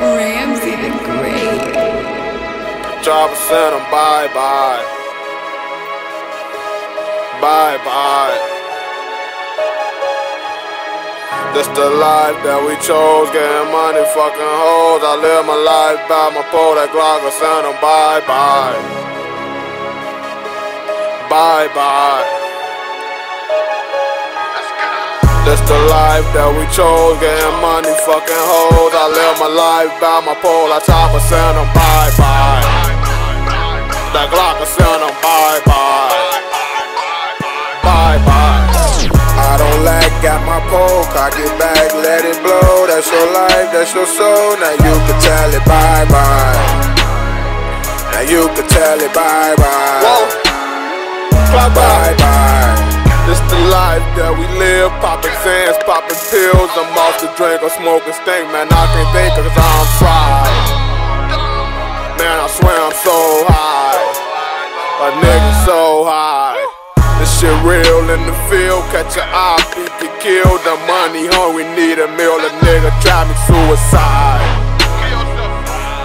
Ramsey the Great. Drop a send them bye bye. Bye bye. This the life that we chose, getting money, fucking hoes. I live my life by my pole, that Glock, I send them bye bye. Bye bye. This the life that we chose, getting money, fucking hoes. I live my life by my pole, I top a send them bye bye. That Glock, I send them bye bye. Bye bye. I don't like, got my poke, I get back, let it blow. That's your life, that's your soul. Now you can tell it bye bye. Now you can tell it bye bye. Whoa. Bye bye bye. This the life that we live, popping Zans, popping pills. I'm off the drink or smoking stink, man. I can't think cause I'm fried. Man, I swear I'm so high. A nigga so high. This shit real in the field. Catch your eye, beat get killed. The money hungry, need a meal. A nigga try me suicide.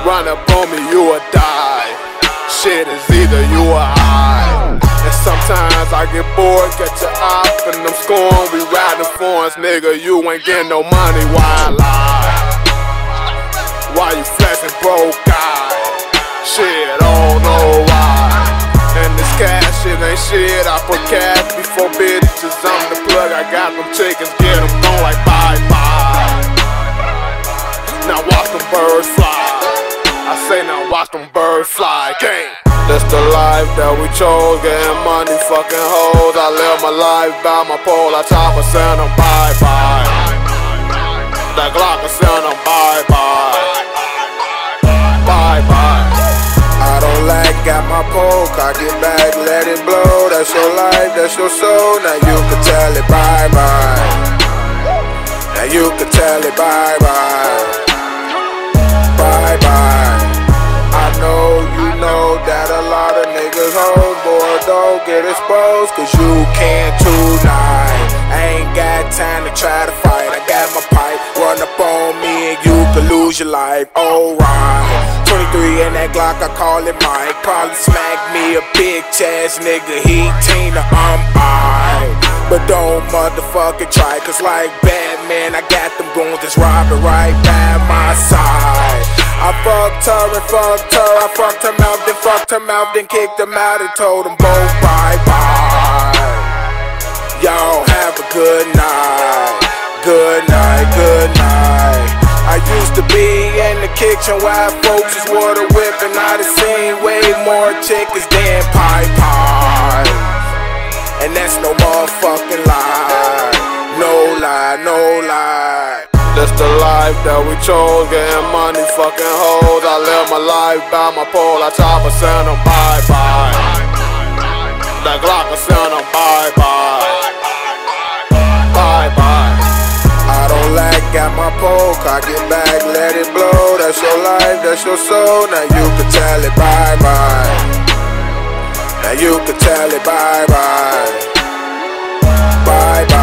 Run up on me, you will die. Shit is either you or I. Sometimes I get bored, catch your op, and I'm scoring. We riding foreigns, nigga. You ain't getting no money, why I lie? Why you flexing broke eye? Shit, don't know why. And this cash shit ain't shit. I put cash before bitches. I'm the plug. I got them chickens, get them going like bye bye. Now watch them birds fly. I say now watch them birds fly. Gang. This the life that we chose, getting money, fucking hoes. I live my life by my pole, I top a send them bye bye. That Glock, I send them bye bye. Bye bye. I don't like, got my poke, I get back, let it blow. That's your life, that's your soul. Now you can tell it bye bye. Now you can tell it bye bye. Niggas hoes, don't get exposed, cause you can't tonight. I ain't got time to try to fight. I got my pipe, run up on me and you could lose your life. Alright. 23 in that Glock, I call it Mike. Probably smack me a big chest, nigga. He Tina, I'm I. But don't motherfucking try, cause like Batman, I got them goons that's robbing right. I fucked her and fucked her. I fucked her mouth, then fucked her mouth, then kicked them out and told them both bye bye. Y'all have a good night. Good night, good night. I used to be in the kitchen while folks is water whipping. I done seen way more chickens than pie pie. And that's no motherfucking lie. The life that we chose, getting money, fucking hoes. I live my life by my pole, I top a send them bye bye. That Glock, I send them bye bye. Bye bye. I don't like, got my poke, I get back, let it blow. That's your life, that's your soul. Now you can tell it bye bye. Now you can tell it bye bye. Bye bye.